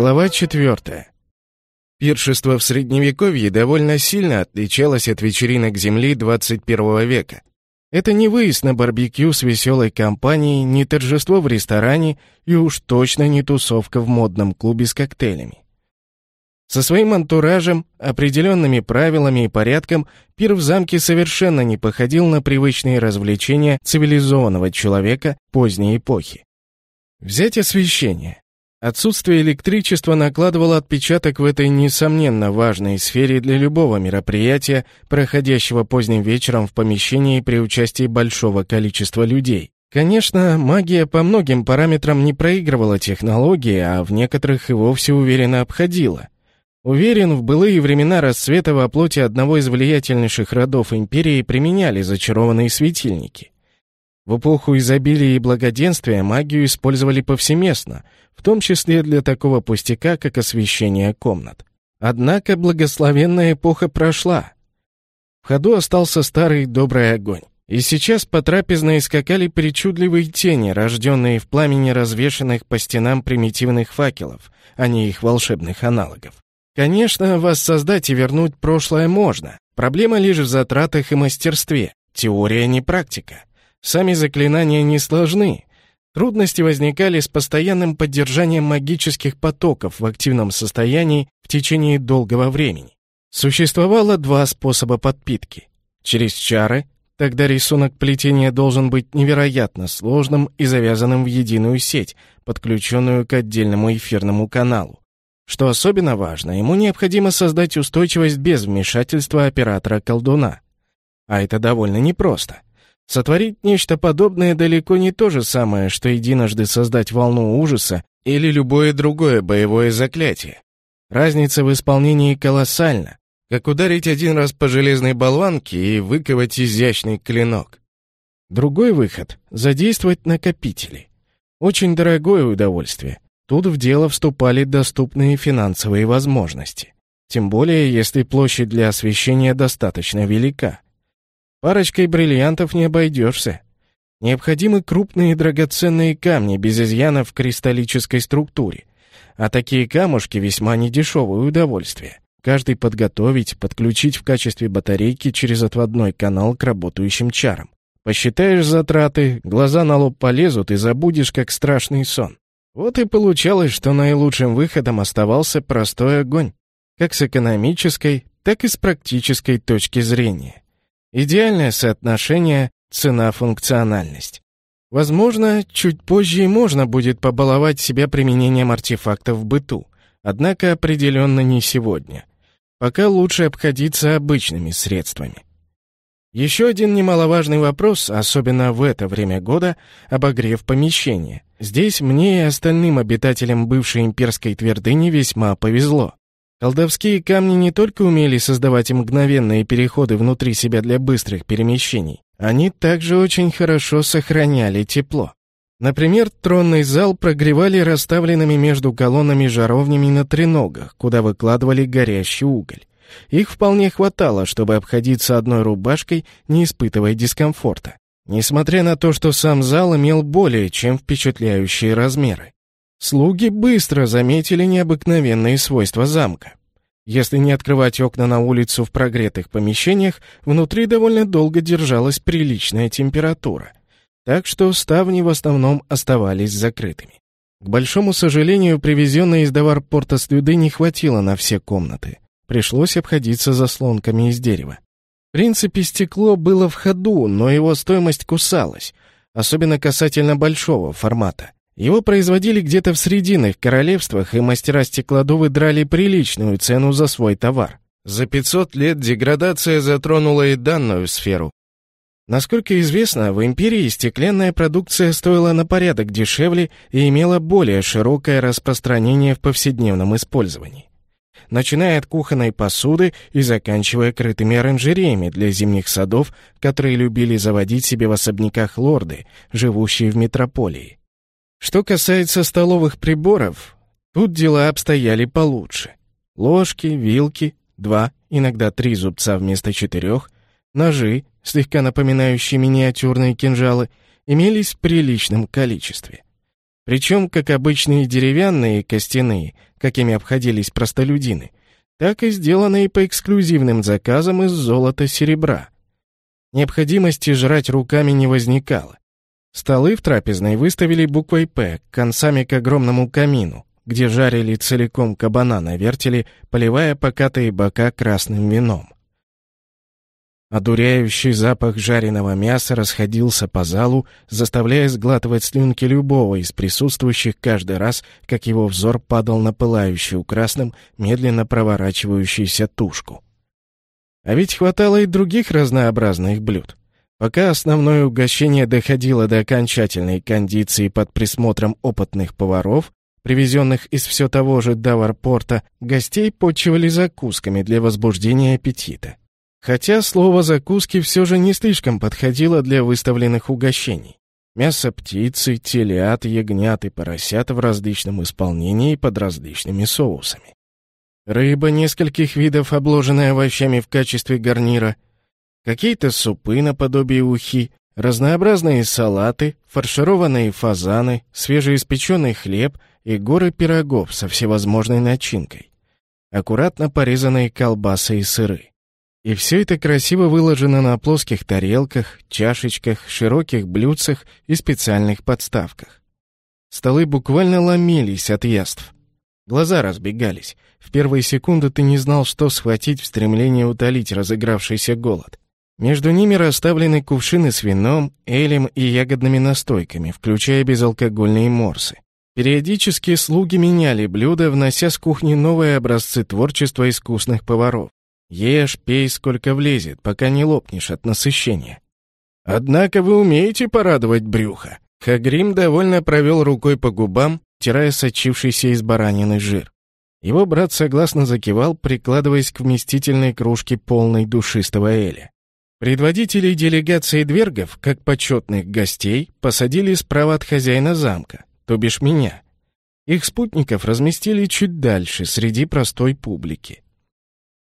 Глава 4. Пиршество в Средневековье довольно сильно отличалось от вечеринок Земли 21 века. Это не выезд на барбекю с веселой компанией, не торжество в ресторане и уж точно не тусовка в модном клубе с коктейлями. Со своим антуражем, определенными правилами и порядком, пир в замке совершенно не походил на привычные развлечения цивилизованного человека поздней эпохи. Взять освещение. Отсутствие электричества накладывало отпечаток в этой, несомненно, важной сфере для любого мероприятия, проходящего поздним вечером в помещении при участии большого количества людей. Конечно, магия по многим параметрам не проигрывала технологии, а в некоторых и вовсе уверенно обходила. Уверен, в былые времена расцвета во плоти одного из влиятельнейших родов империи применяли зачарованные светильники. В эпоху изобилия и благоденствия магию использовали повсеместно, в том числе для такого пустяка, как освещение комнат. Однако благословенная эпоха прошла. В ходу остался старый добрый огонь. И сейчас по трапезной скакали причудливые тени, рожденные в пламени развешанных по стенам примитивных факелов, а не их волшебных аналогов. Конечно, воссоздать и вернуть прошлое можно. Проблема лишь в затратах и мастерстве. Теория не практика. Сами заклинания не сложны. Трудности возникали с постоянным поддержанием магических потоков в активном состоянии в течение долгого времени. Существовало два способа подпитки. Через чары, тогда рисунок плетения должен быть невероятно сложным и завязанным в единую сеть, подключенную к отдельному эфирному каналу. Что особенно важно, ему необходимо создать устойчивость без вмешательства оператора-колдуна. А это довольно непросто. Сотворить нечто подобное далеко не то же самое, что единожды создать волну ужаса или любое другое боевое заклятие. Разница в исполнении колоссальна, как ударить один раз по железной болванке и выковать изящный клинок. Другой выход — задействовать накопители. Очень дорогое удовольствие. Тут в дело вступали доступные финансовые возможности. Тем более, если площадь для освещения достаточно велика. Парочкой бриллиантов не обойдешься. Необходимы крупные драгоценные камни без изъянов в кристаллической структуре. А такие камушки весьма недешевое удовольствие. Каждый подготовить, подключить в качестве батарейки через отводной канал к работающим чарам. Посчитаешь затраты, глаза на лоб полезут и забудешь, как страшный сон. Вот и получалось, что наилучшим выходом оставался простой огонь, как с экономической, так и с практической точки зрения. Идеальное соотношение цена-функциональность. Возможно, чуть позже можно будет побаловать себя применением артефактов в быту, однако определенно не сегодня. Пока лучше обходиться обычными средствами. Еще один немаловажный вопрос, особенно в это время года, обогрев помещения. Здесь мне и остальным обитателям бывшей имперской твердыни весьма повезло. Колдовские камни не только умели создавать мгновенные переходы внутри себя для быстрых перемещений, они также очень хорошо сохраняли тепло. Например, тронный зал прогревали расставленными между колоннами жаровнями на треногах, куда выкладывали горящий уголь. Их вполне хватало, чтобы обходиться одной рубашкой, не испытывая дискомфорта. Несмотря на то, что сам зал имел более чем впечатляющие размеры. Слуги быстро заметили необыкновенные свойства замка. Если не открывать окна на улицу в прогретых помещениях, внутри довольно долго держалась приличная температура. Так что ставни в основном оставались закрытыми. К большому сожалению, привезенной из Даварпорта слюды не хватило на все комнаты. Пришлось обходиться заслонками из дерева. В принципе, стекло было в ходу, но его стоимость кусалась, особенно касательно большого формата. Его производили где-то в срединных королевствах, и мастера стеклодувы драли приличную цену за свой товар. За 500 лет деградация затронула и данную сферу. Насколько известно, в империи стеклянная продукция стоила на порядок дешевле и имела более широкое распространение в повседневном использовании. Начиная от кухонной посуды и заканчивая крытыми оранжереями для зимних садов, которые любили заводить себе в особняках лорды, живущие в метрополии. Что касается столовых приборов, тут дела обстояли получше. Ложки, вилки, два, иногда три зубца вместо четырех, ножи, слегка напоминающие миниатюрные кинжалы, имелись в приличном количестве. Причем как обычные деревянные и костяные, какими обходились простолюдины, так и сделанные по эксклюзивным заказам из золота-серебра. Необходимости жрать руками не возникало. Столы в трапезной выставили буквой «П» концами к огромному камину, где жарили целиком кабана на вертеле, поливая покатые бока красным вином. Одуряющий запах жареного мяса расходился по залу, заставляя сглатывать слюнки любого из присутствующих каждый раз, как его взор падал на пылающую красным, медленно проворачивающуюся тушку. А ведь хватало и других разнообразных блюд. Пока основное угощение доходило до окончательной кондиции под присмотром опытных поваров, привезенных из все того же Даварпорта, гостей почивали закусками для возбуждения аппетита. Хотя слово «закуски» все же не слишком подходило для выставленных угощений. Мясо птицы, телят, ягнят и поросят в различном исполнении под различными соусами. Рыба нескольких видов, обложенная овощами в качестве гарнира, какие-то супы наподобие ухи, разнообразные салаты, фаршированные фазаны, свежеиспеченный хлеб и горы пирогов со всевозможной начинкой, аккуратно порезанные колбасы и сыры. И все это красиво выложено на плоских тарелках, чашечках, широких блюдцах и специальных подставках. Столы буквально ломились от яств. Глаза разбегались. В первые секунды ты не знал, что схватить в стремлении утолить разыгравшийся голод. Между ними расставлены кувшины с вином, элем и ягодными настойками, включая безалкогольные морсы. Периодически слуги меняли блюда, внося с кухни новые образцы творчества искусных поваров. Ешь, пей, сколько влезет, пока не лопнешь от насыщения. Однако вы умеете порадовать брюхо. Хагрим довольно провел рукой по губам, тирая сочившийся из баранины жир. Его брат согласно закивал, прикладываясь к вместительной кружке полной душистого эля. Предводителей делегации двергов, как почетных гостей, посадили справа от хозяина замка, то бишь меня. Их спутников разместили чуть дальше, среди простой публики.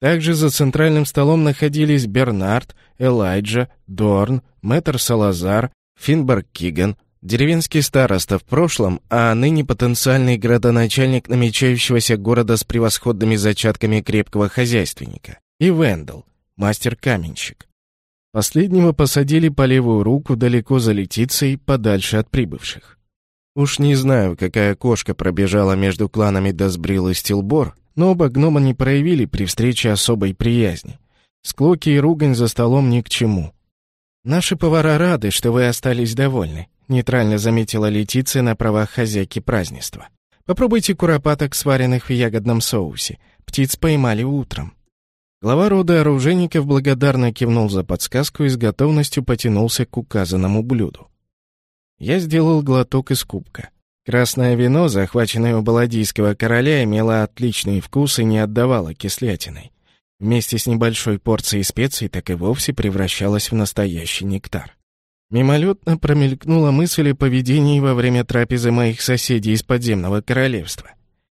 Также за центральным столом находились Бернард, Элайджа, Дорн, мэтр Салазар, Финберг Киган, деревенский староста в прошлом, а ныне потенциальный градоначальник намечающегося города с превосходными зачатками крепкого хозяйственника, и Вендел, мастер-каменщик. Последнего посадили по левую руку далеко за летицей, подальше от прибывших. Уж не знаю, какая кошка пробежала между кланами Дасбрил и Стилбор, но оба гнома не проявили при встрече особой приязни. Склоки и ругань за столом ни к чему. «Наши повара рады, что вы остались довольны», — нейтрально заметила Летиция на правах хозяйки празднества. «Попробуйте куропаток, сваренных в ягодном соусе. Птиц поймали утром». Глава рода оружейников благодарно кивнул за подсказку и с готовностью потянулся к указанному блюду. Я сделал глоток из кубка. Красное вино, захваченное у Баладийского короля, имело отличный вкус и не отдавало кислятиной. Вместе с небольшой порцией специй так и вовсе превращалось в настоящий нектар. Мимолетно промелькнула мысль о поведении во время трапезы моих соседей из подземного королевства.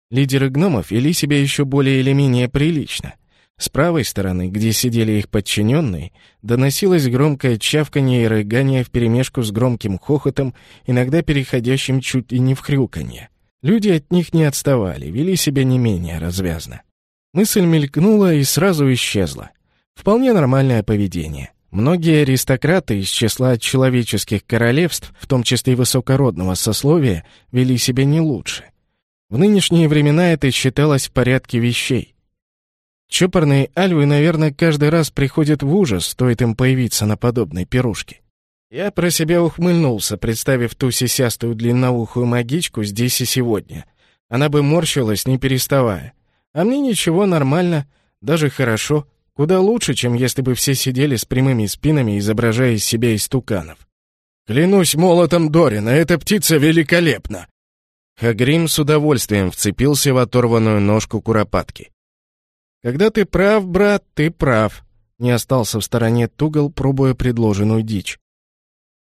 Лидеры гномов вели себя еще более или менее прилично. С правой стороны, где сидели их подчиненные, доносилось громкое чавканье и рыгание вперемешку с громким хохотом, иногда переходящим чуть ли не в хрюканье. Люди от них не отставали, вели себя не менее развязно. Мысль мелькнула и сразу исчезла. Вполне нормальное поведение. Многие аристократы из числа человеческих королевств, в том числе и высокородного сословия, вели себя не лучше. В нынешние времена это считалось в порядке вещей. Чопорные альвы, наверное, каждый раз приходят в ужас, стоит им появиться на подобной пирушке. Я про себя ухмыльнулся, представив ту сисястую длинноухую магичку здесь и сегодня. Она бы морщилась, не переставая. А мне ничего, нормально, даже хорошо. Куда лучше, чем если бы все сидели с прямыми спинами, изображая из себя истуканов. «Клянусь молотом Дорина, эта птица великолепна!» Хагрим с удовольствием вцепился в оторванную ножку куропатки. «Когда ты прав, брат, ты прав», — не остался в стороне Тугал, пробуя предложенную дичь.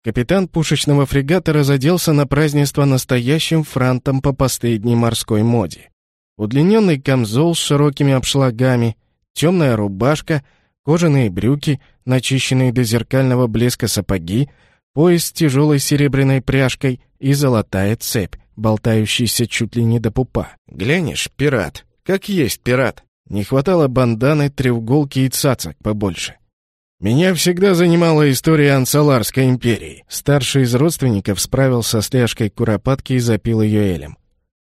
Капитан пушечного фрегата разоделся на празднество настоящим франтом по последней морской моде. Удлиненный камзол с широкими обшлагами, темная рубашка, кожаные брюки, начищенные до зеркального блеска сапоги, пояс с тяжелой серебряной пряжкой и золотая цепь, болтающийся чуть ли не до пупа. Глянешь, пират. Как есть пират. Не хватало банданы, треуголки и цацок побольше. Меня всегда занимала история Ансаларской империи. Старший из родственников справился с ляжкой куропатки и запил ее элем.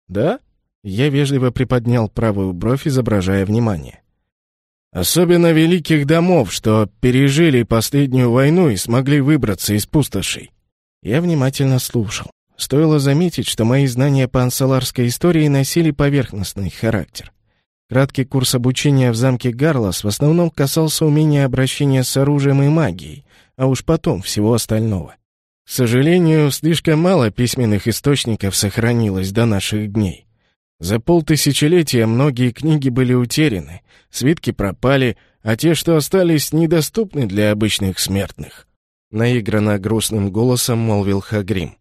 «Да?» Я вежливо приподнял правую бровь, изображая внимание. «Особенно великих домов, что пережили последнюю войну и смогли выбраться из пустошей». Я внимательно слушал. Стоило заметить, что мои знания по ансаларской истории носили поверхностный характер. Краткий курс обучения в замке Гарлас в основном касался умения обращения с оружием и магией, а уж потом всего остального. К сожалению, слишком мало письменных источников сохранилось до наших дней. За полтысячелетия многие книги были утеряны, свитки пропали, а те, что остались, недоступны для обычных смертных. Наигранно грустным голосом молвил Хагрим.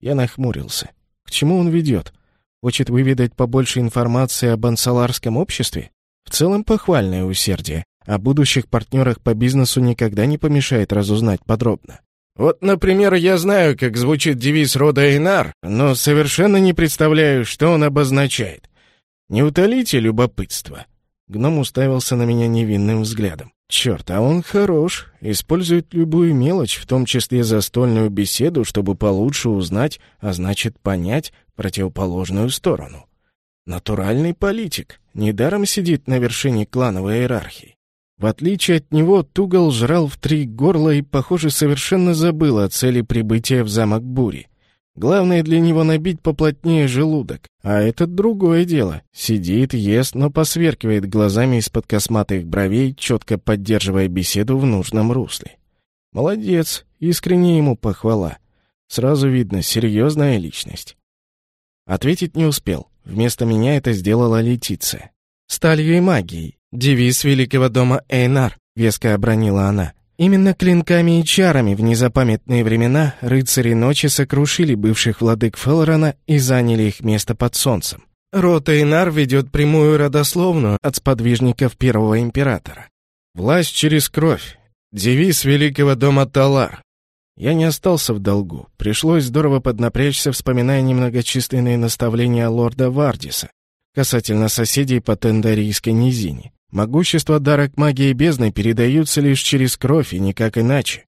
Я нахмурился. К чему он ведет? Хочет выведать побольше информации об ансаларском обществе? В целом похвальное усердие. О будущих партнерах по бизнесу никогда не помешает разузнать подробно. Вот, например, я знаю, как звучит девиз рода Эйнар, но совершенно не представляю, что он обозначает. Не утолите любопытство. Гном уставился на меня невинным взглядом. Черт, а он хорош, использует любую мелочь, в том числе застольную беседу, чтобы получше узнать, а значит понять противоположную сторону. Натуральный политик, недаром сидит на вершине клановой иерархии. В отличие от него, Тугал жрал в три горла и, похоже, совершенно забыл о цели прибытия в замок Бури. Главное для него набить поплотнее желудок. А это другое дело. Сидит, ест, но посверкивает глазами из-под косматых бровей, четко поддерживая беседу в нужном русле. Молодец, искренне ему похвала. Сразу видно, серьезная личность. Ответить не успел. Вместо меня это сделала Летиция. «Сталью и магией. «Девиз великого дома Эйнар», — веско обронила она. Именно клинками и чарами в незапамятные времена рыцари ночи сокрушили бывших владык Фелрона и заняли их место под солнцем. Род Эйнар ведет прямую родословную от сподвижников первого императора. «Власть через кровь. Девиз великого дома Талар». Я не остался в долгу. Пришлось здорово поднапрячься, вспоминая немногочисленные наставления лорда Вардиса касательно соседей по Тендарийской низине. Могущество дара к магии бездны передаются лишь через кровь и никак иначе.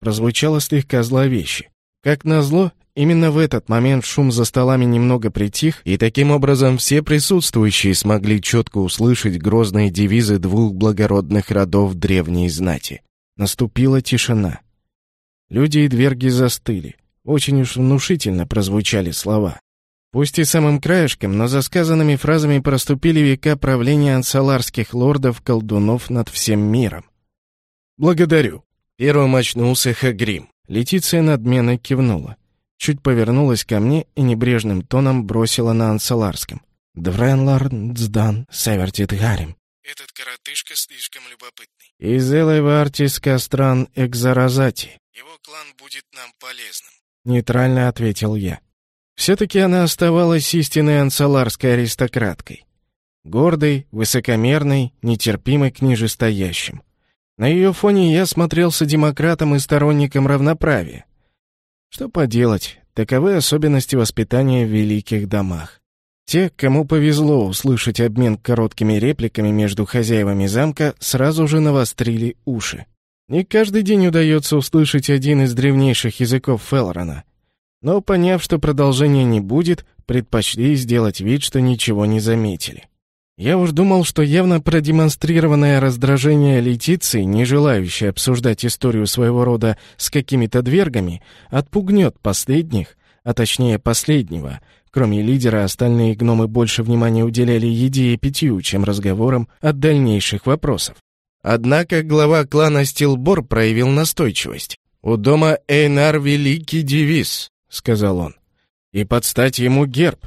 Прозвучало слегка зловеще. Как назло, именно в этот момент шум за столами немного притих, и таким образом все присутствующие смогли четко услышать грозные девизы двух благородных родов древней знати. Наступила тишина. Люди и дверги застыли. Очень уж внушительно прозвучали слова. Пусть и самым краешком, но за сказанными фразами проступили века правления ансаларских лордов-колдунов над всем миром. «Благодарю». Первым очнулся Хагрим. Летиция надменно кивнула. Чуть повернулась ко мне и небрежным тоном бросила на ансаларском. «Двренлар Дздан Севертит Гарим». «Этот коротышка слишком любопытный». «Из Элайвартис Кастран Экзаразати». «Его клан будет нам полезным», — нейтрально ответил я. Все-таки она оставалась истинной ансаларской аристократкой. Гордой, высокомерной, нетерпимой к нижестоящим. На ее фоне я смотрелся демократом и сторонником равноправия. Что поделать, таковы особенности воспитания в великих домах. Те, кому повезло услышать обмен короткими репликами между хозяевами замка, сразу же навострили уши. Не каждый день удается услышать один из древнейших языков Фелрона, но, поняв, что продолжения не будет, предпочли сделать вид, что ничего не заметили. Я уж думал, что явно продемонстрированное раздражение Летиции, не желающее обсуждать историю своего рода с какими-то двергами, отпугнет последних, а точнее последнего. Кроме лидера, остальные гномы больше внимания уделяли еде и питью, чем разговорам от дальнейших вопросов. Однако глава клана Стилбор проявил настойчивость. У дома Эйнар великий девиз — сказал он. «И подстать ему герб.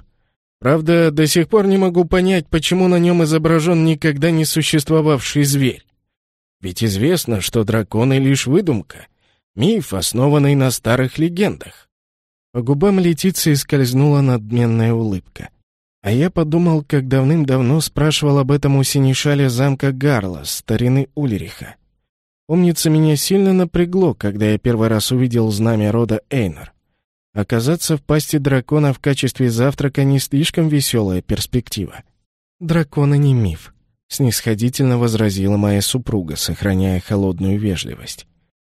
Правда, до сих пор не могу понять, почему на нем изображен никогда не существовавший зверь. Ведь известно, что драконы — лишь выдумка, миф, основанный на старых легендах». По губам Летиции скользнула надменная улыбка. А я подумал, как давным-давно спрашивал об этом у синешаля замка Гарла, старины Ульриха. Помнится, меня сильно напрягло, когда я первый раз увидел знамя рода Эйнар. Оказаться в пасти дракона в качестве завтрака не слишком веселая перспектива. «Драконы не миф», — снисходительно возразила моя супруга, сохраняя холодную вежливость.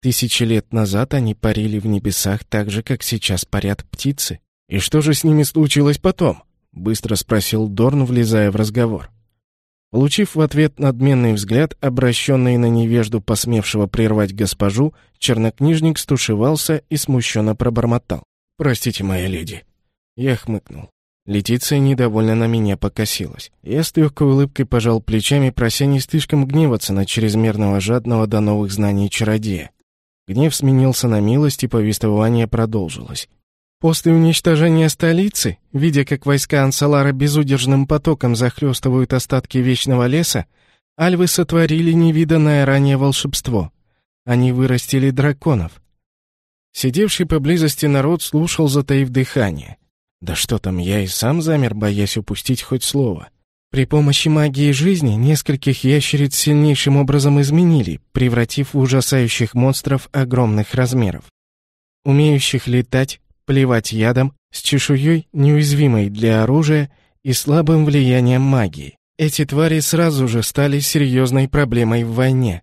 «Тысячи лет назад они парили в небесах так же, как сейчас парят птицы. И что же с ними случилось потом?» — быстро спросил Дорн, влезая в разговор. Получив в ответ надменный взгляд, обращенный на невежду, посмевшего прервать госпожу, чернокнижник стушевался и смущенно пробормотал. «Простите, моя леди». Я хмыкнул. Летиция недовольно на меня покосилась. Я с легкой улыбкой пожал плечами, прося не слишком гневаться на чрезмерного жадного до новых знаний чародея. Гнев сменился на милость, и повествование продолжилось. После уничтожения столицы, видя, как войска Ансалара безудержным потоком захлестывают остатки Вечного леса, альвы сотворили невиданное ранее волшебство. Они вырастили драконов. Сидевший поблизости народ слушал, затаив дыхание. Да что там, я и сам замер, боясь упустить хоть слово. При помощи магии жизни нескольких ящериц сильнейшим образом изменили, превратив в ужасающих монстров огромных размеров. Умеющих летать, плевать ядом, с чешуей, неуязвимой для оружия и слабым влиянием магии. Эти твари сразу же стали серьезной проблемой в войне.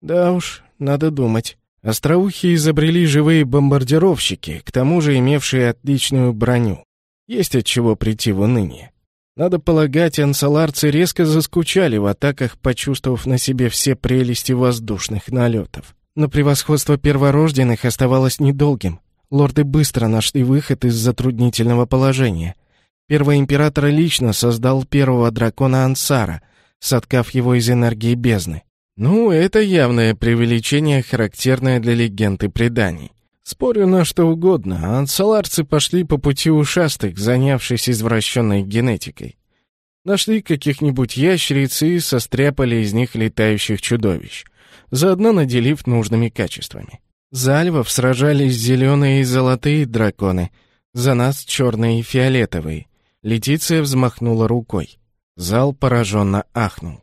Да уж, надо думать. Остроухи изобрели живые бомбардировщики, к тому же имевшие отличную броню. Есть от чего прийти в уныние. Надо полагать, ансаларцы резко заскучали в атаках, почувствовав на себе все прелести воздушных налетов. Но превосходство перворожденных оставалось недолгим. Лорды быстро нашли выход из затруднительного положения. Первый император лично создал первого дракона Ансара, соткав его из энергии бездны. Ну, это явное преувеличение, характерное для легенд и преданий. Спорю на что угодно, ансаларцы пошли по пути ушастых, занявшись извращенной генетикой. Нашли каких-нибудь ящериц и состряпали из них летающих чудовищ, заодно наделив нужными качествами. За альвов сражались зеленые и золотые драконы, за нас черные и фиолетовые. Летиция взмахнула рукой. Зал пораженно ахнул.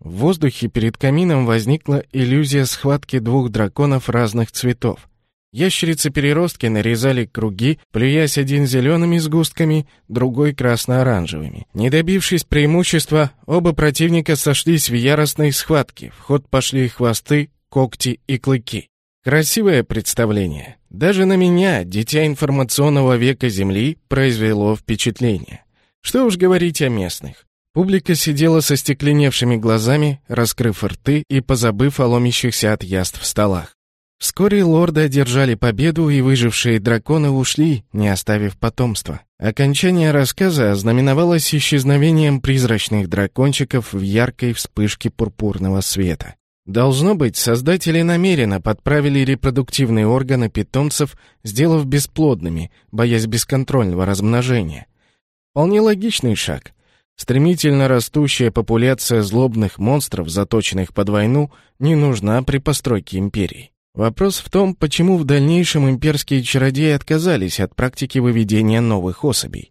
В воздухе перед камином возникла иллюзия схватки двух драконов разных цветов. Ящерицы-переростки нарезали круги, плюясь один зелеными сгустками, другой красно-оранжевыми. Не добившись преимущества, оба противника сошлись в яростной схватке. В ход пошли хвосты, когти и клыки. Красивое представление. Даже на меня, дитя информационного века Земли, произвело впечатление. Что уж говорить о местных. Публика сидела со стекленевшими глазами, раскрыв рты и позабыв о ломящихся от яств столах. Вскоре лорды одержали победу, и выжившие драконы ушли, не оставив потомства. Окончание рассказа ознаменовалось исчезновением призрачных дракончиков в яркой вспышке пурпурного света. Должно быть, создатели намеренно подправили репродуктивные органы питомцев, сделав бесплодными, боясь бесконтрольного размножения. Вполне логичный шаг. Стремительно растущая популяция злобных монстров, заточенных под войну, не нужна при постройке империи. Вопрос в том, почему в дальнейшем имперские чародеи отказались от практики выведения новых особей.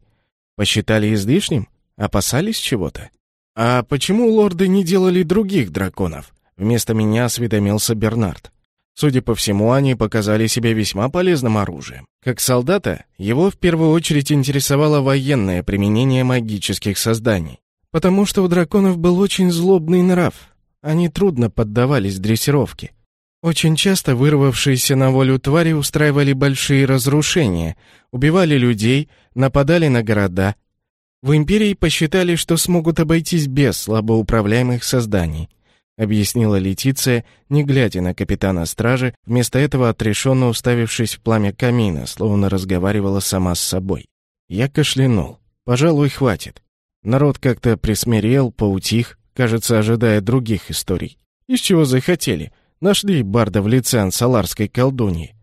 Посчитали излишним? Опасались чего-то? А почему лорды не делали других драконов? Вместо меня осведомился Бернард. Судя по всему, они показали себя весьма полезным оружием. Как солдата, его в первую очередь интересовало военное применение магических созданий. Потому что у драконов был очень злобный нрав. Они трудно поддавались дрессировке. Очень часто вырвавшиеся на волю твари устраивали большие разрушения, убивали людей, нападали на города. В Империи посчитали, что смогут обойтись без слабоуправляемых созданий объяснила Летиция, не глядя на капитана стражи, вместо этого отрешенно уставившись в пламя камина, словно разговаривала сама с собой. Я кашлянул. Пожалуй, хватит. Народ как-то присмирел, поутих, кажется, ожидая других историй. Из чего захотели? Нашли барда в лице ансаларской колдуньи.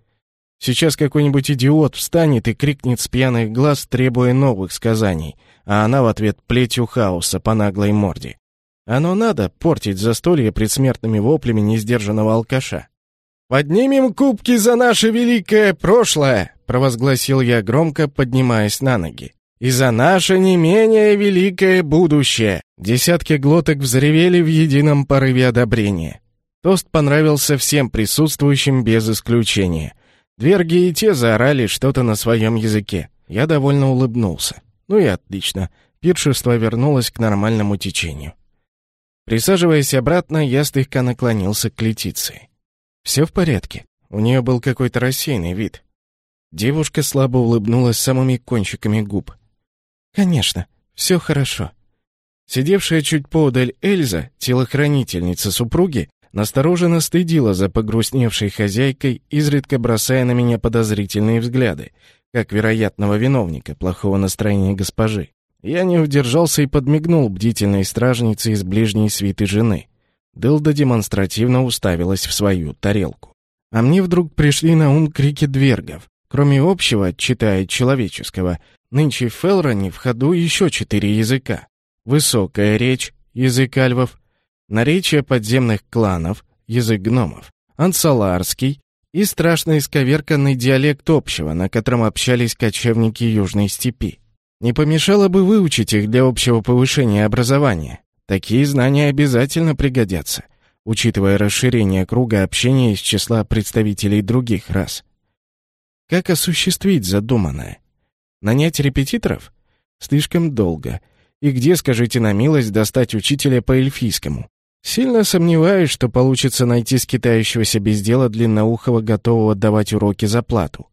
Сейчас какой-нибудь идиот встанет и крикнет с пьяных глаз, требуя новых сказаний, а она в ответ плетью хаоса по наглой морде. Оно надо портить застолье предсмертными воплями несдержанного алкаша. «Поднимем кубки за наше великое прошлое!» — провозгласил я громко, поднимаясь на ноги. «И за наше не менее великое будущее!» Десятки глоток взревели в едином порыве одобрения. Тост понравился всем присутствующим без исключения. Дверги и те заорали что-то на своем языке. Я довольно улыбнулся. Ну и отлично. Пиршество вернулось к нормальному течению. Присаживаясь обратно, я слегка наклонился к Летиции. «Все в порядке?» У нее был какой-то рассеянный вид. Девушка слабо улыбнулась самыми кончиками губ. «Конечно, все хорошо». Сидевшая чуть поодаль Эльза, телохранительница супруги, настороженно стыдила за погрустневшей хозяйкой, изредка бросая на меня подозрительные взгляды, как вероятного виновника плохого настроения госпожи. Я не удержался и подмигнул бдительной стражнице из ближней свиты жены. Дылда демонстративно уставилась в свою тарелку. А мне вдруг пришли на ум крики двергов. Кроме общего, читая человеческого, нынче в Фелроне в ходу еще четыре языка. Высокая речь, язык альвов, наречие подземных кланов, язык гномов, ансаларский и страшно исковерканный диалект общего, на котором общались кочевники Южной степи. Не помешало бы выучить их для общего повышения образования. Такие знания обязательно пригодятся, учитывая расширение круга общения из числа представителей других рас. Как осуществить задуманное? Нанять репетиторов? Слишком долго. И где, скажите на милость, достать учителя по эльфийскому? Сильно сомневаюсь, что получится найти скитающегося без дела длинноухого, готового давать уроки за плату.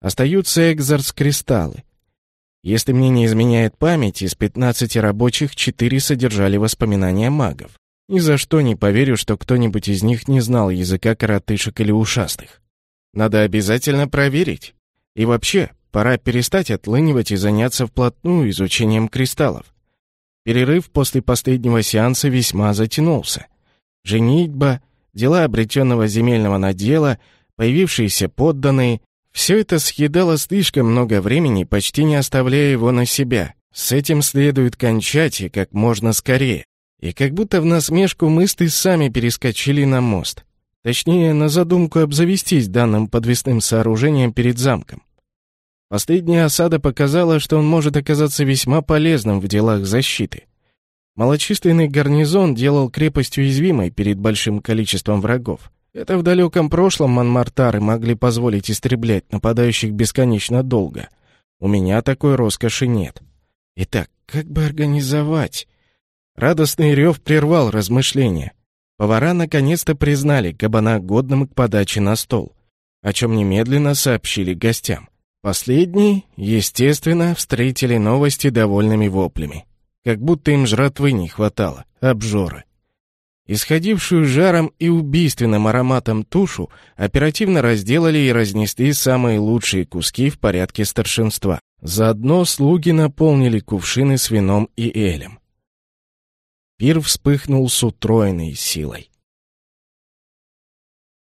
Остаются экзорс-кристаллы. Если мне не изменяет память, из 15 рабочих 4 содержали воспоминания магов. Ни за что не поверю, что кто-нибудь из них не знал языка коротышек или ушастых. Надо обязательно проверить. И вообще, пора перестать отлынивать и заняться вплотную изучением кристаллов. Перерыв после последнего сеанса весьма затянулся. Женитьба, дела обретенного земельного надела, появившиеся подданные, все это съедало слишком много времени, почти не оставляя его на себя. С этим следует кончать и как можно скорее. И как будто в насмешку мысли сами перескочили на мост. Точнее, на задумку обзавестись данным подвесным сооружением перед замком. Последняя осада показала, что он может оказаться весьма полезным в делах защиты. Малочисленный гарнизон делал крепость уязвимой перед большим количеством врагов. Это в далеком прошлом Монмартары могли позволить истреблять нападающих бесконечно долго. У меня такой роскоши нет. Итак, как бы организовать? Радостный рев прервал размышления. Повара наконец-то признали кабана годным к подаче на стол, о чем немедленно сообщили гостям. Последние, естественно, встретили новости довольными воплями. Как будто им жратвы не хватало, обжоры. Исходившую жаром и убийственным ароматом тушу оперативно разделали и разнесли самые лучшие куски в порядке старшинства. Заодно слуги наполнили кувшины с вином и элем. Пир вспыхнул с утроенной силой.